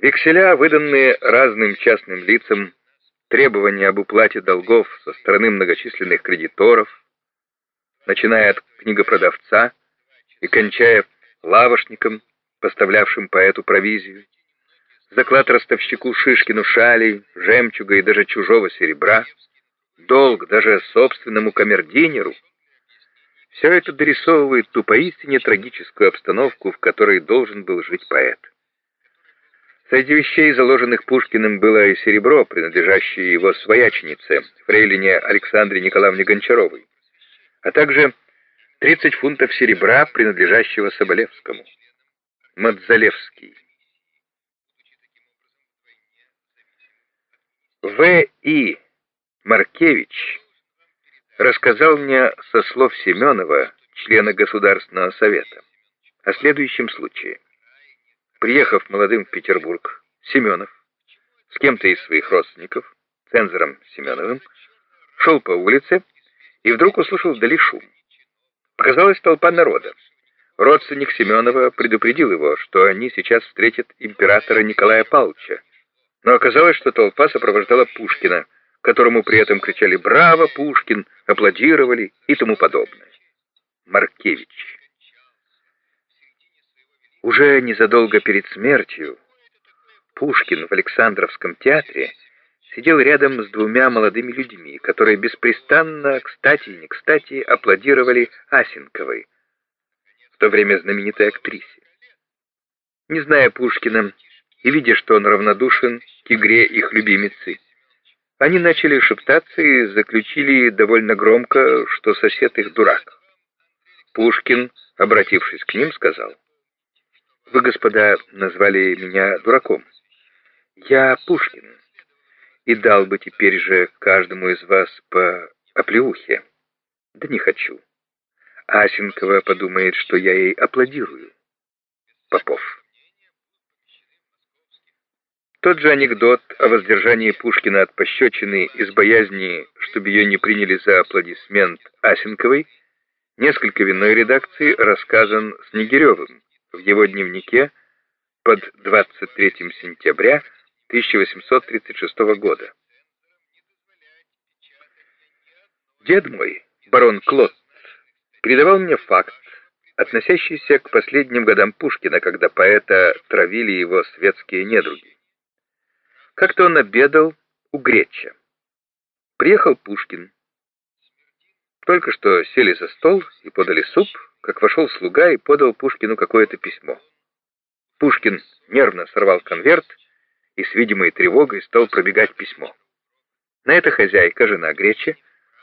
Векселя, выданные разным частным лицам, требования об уплате долгов со стороны многочисленных кредиторов, начиная от книгопродавца и кончая лавошником, поставлявшим поэту провизию, заклад ростовщику Шишкину шалей, жемчуга и даже чужого серебра, долг даже собственному камердинеру — все это дорисовывает ту поистине трагическую обстановку, в которой должен был жить поэт. Среди вещей, заложенных Пушкиным, было и серебро, принадлежащее его свояченице, фрейлине Александре Николаевне Гончаровой, а также 30 фунтов серебра, принадлежащего Соболевскому. Мадзалевский. В. И. Маркевич рассказал мне со слов Семенова, члена Государственного совета, о следующем случае. Приехав молодым в Петербург, Семенов с кем-то из своих родственников, цензором Семеновым, шел по улице и вдруг услышал вдали шум. Показалась толпа народа. Родственник Семенова предупредил его, что они сейчас встретят императора Николая Павловича, но оказалось, что толпа сопровождала Пушкина, которому при этом кричали «Браво, Пушкин!», аплодировали и тому подобное. Маркевич. Уже незадолго перед смертью Пушкин в Александровском театре сидел рядом с двумя молодыми людьми, которые беспрестанно, кстати и не кстати, аплодировали Асенковой, в то время знаменитой актрисе. Не зная Пушкина и видя, что он равнодушен к игре их любимицы, они начали шептаться и заключили довольно громко, что сосед их дурак. Пушкин, обратившись к ним, сказал, «Вы, господа, назвали меня дураком. Я Пушкин, и дал бы теперь же каждому из вас по оплеухе. Да не хочу. Асенкова подумает, что я ей аплодирую. Попов». Тот же анекдот о воздержании Пушкина от пощечины из боязни, чтобы ее не приняли за аплодисмент Асенковой, несколько в иной редакции рассказан Снегиревым в его дневнике под 23 сентября 1836 года. Дед мой, барон Клод, передавал мне факт, относящийся к последним годам Пушкина, когда поэта травили его светские недруги. Как-то он обедал у Греча. Приехал Пушкин. Только что сели за стол и подали суп, как вошел слуга и подал Пушкину какое-то письмо. Пушкин нервно сорвал конверт и с видимой тревогой стал пробегать письмо. На это хозяйка, жена Греча,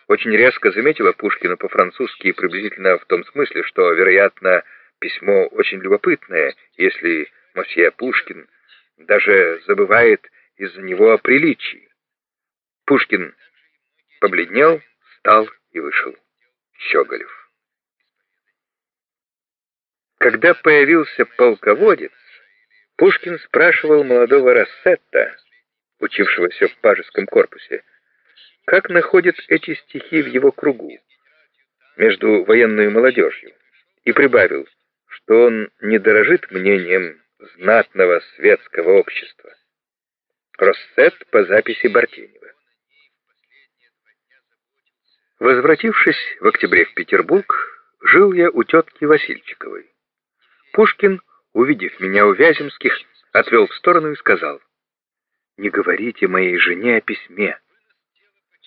очень резко заметила Пушкину по-французски приблизительно в том смысле, что, вероятно, письмо очень любопытное, если мосье Пушкин даже забывает из-за него о приличии. Пушкин побледнел, встал и вышел. Щеголев. Когда появился полководец, Пушкин спрашивал молодого Рассетта, учившегося в пажеском корпусе, как находят эти стихи в его кругу, между военной молодежью, и прибавил, что он не дорожит мнением знатного светского общества. Россет по записи Бартенева. Возвратившись в октябре в Петербург, жил я у тетки Васильчиковой. Пушкин, увидев меня у Вяземских, отвел в сторону и сказал, «Не говорите моей жене о письме».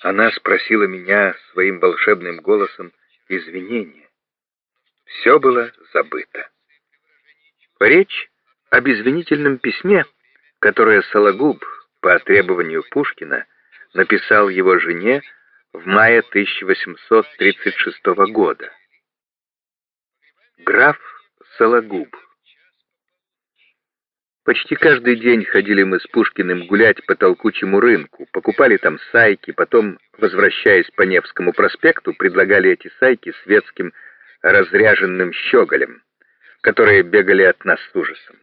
Она спросила меня своим волшебным голосом извинения. Все было забыто. Речь об извинительном письме, которое Сологуб по требованию Пушкина написал его жене в мае 1836 года. Граф Сологуб Почти каждый день ходили мы с Пушкиным гулять по толкучему рынку, покупали там сайки, потом, возвращаясь по Невскому проспекту, предлагали эти сайки светским разряженным щеголям, которые бегали от нас с ужасом.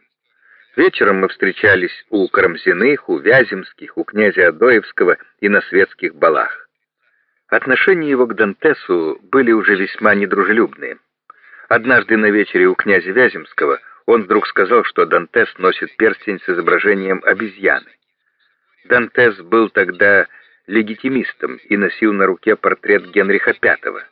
Вечером мы встречались у Карамзиных, у Вяземских, у князя Адоевского и на светских балах. Отношения его к Дантесу были уже весьма недружелюбные. Однажды на вечере у князя Вяземского Он вдруг сказал, что Дантес носит перстень с изображением обезьяны. Дантес был тогда легитимистом и носил на руке портрет Генриха V,